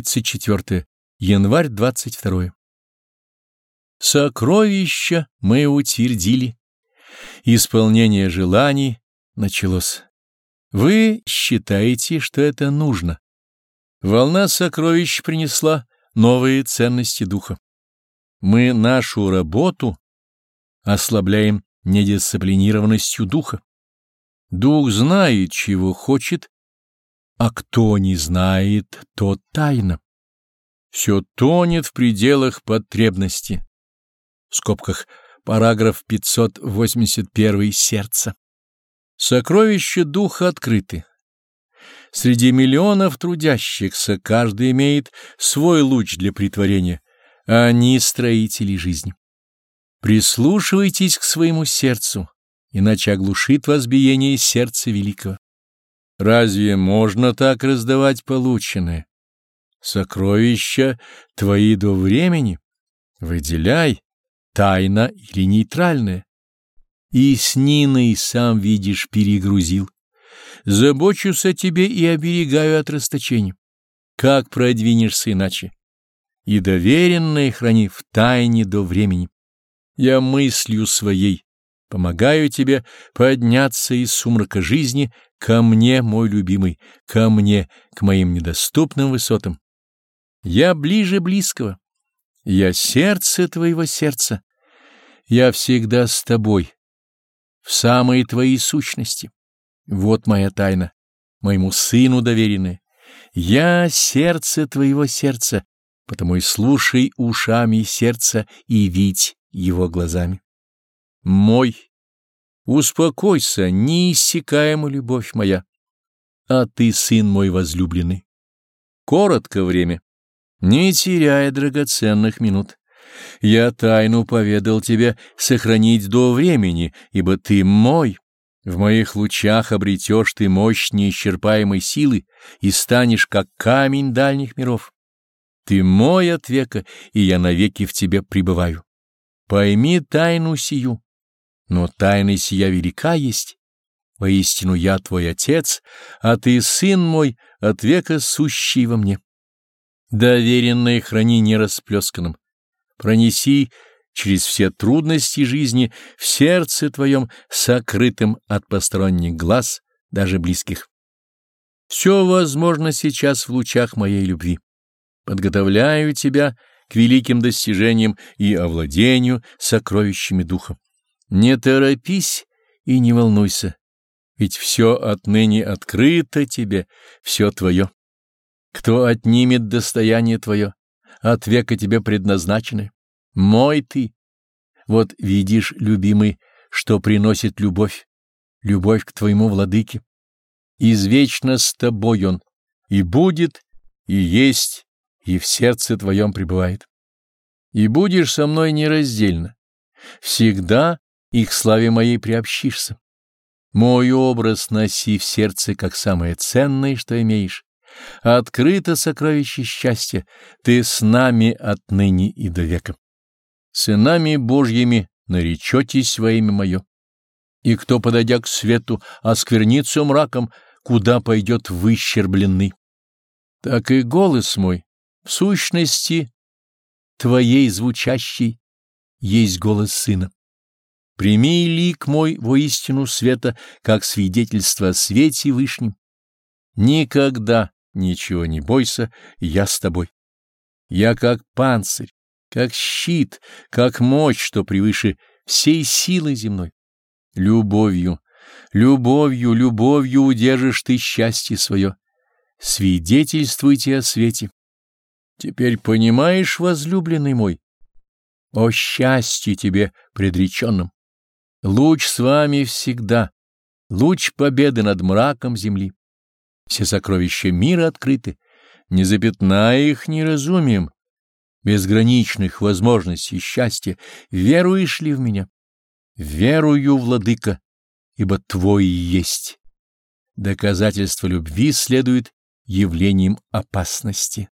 34. Январь 22. Сокровища мы утвердили. Исполнение желаний началось. Вы считаете, что это нужно. Волна сокровищ принесла новые ценности духа. Мы нашу работу ослабляем недисциплинированностью духа. Дух знает, чего хочет, а кто не знает, то тайна. Все тонет в пределах потребности. В скобках параграф 581 сердце. Сокровища духа открыты. Среди миллионов трудящихся каждый имеет свой луч для притворения, а они строители жизни. Прислушивайтесь к своему сердцу, иначе оглушит вас биение сердца великого. Разве можно так раздавать полученное? Сокровища твои до времени. Выделяй, тайна или нейтральная. И с Ниной сам видишь перегрузил. Забочусь о тебе и оберегаю от расточения. Как продвинешься иначе? И доверенное храни в тайне до времени. Я мыслью своей помогаю тебе подняться из сумрака жизни ко мне, мой любимый, ко мне, к моим недоступным высотам. Я ближе близкого. Я сердце твоего сердца. Я всегда с тобой, в самой твоей сущности. Вот моя тайна, моему сыну доверенная. Я сердце твоего сердца, потому и слушай ушами сердца и видь его глазами. Мой, успокойся, неиссякаема любовь моя, а ты, сын мой возлюбленный. Коротко время, не теряя драгоценных минут. Я тайну поведал тебе сохранить до времени, ибо ты мой. В моих лучах обретешь ты мощь неисчерпаемой силы и станешь, как камень дальних миров. Ты мой от века, и я навеки в тебе пребываю. Пойми тайну сию, но тайна сия велика есть. Воистину я твой отец, а ты сын мой от века сущий во мне. Доверенное храни нерасплесканным. Пронеси через все трудности жизни в сердце твоем, сокрытым от посторонних глаз, даже близких. Все возможно сейчас в лучах моей любви. Подготовляю тебя к великим достижениям и овладению сокровищами духа. Не торопись и не волнуйся, ведь все отныне открыто тебе, все твое. Кто отнимет достояние твое, от века тебе предназначенное? Мой ты. Вот видишь, любимый, что приносит любовь, любовь к твоему владыке. Извечно с тобой он, и будет, и есть, и в сердце твоем пребывает. И будешь со мной нераздельно. Всегда их славе моей приобщишься. Мой образ носи в сердце, как самое ценное, что имеешь. Открыто сокровище счастья, ты с нами отныне и до века. Сынами Божьими наречетесь во имя мое. И кто, подойдя к свету, осквернится мраком, куда пойдет выщербленный. Так и голос мой, в сущности, твоей звучащий, есть голос сына. Прими лик мой воистину света, как свидетельство о свете вышнем. Никогда ничего не бойся, я с тобой. Я как панцирь, как щит, как мощь, что превыше всей силы земной. Любовью, любовью, любовью удержишь ты счастье свое. Свидетельствуйте о свете. Теперь понимаешь, возлюбленный мой, о счастье тебе предреченном. Луч с вами всегда, луч победы над мраком земли. Все сокровища мира открыты, не запятная их неразумием, безграничных возможностей счастья, веруешь ли в меня? Верую, владыка, ибо твой есть. Доказательство любви следует явлением опасности.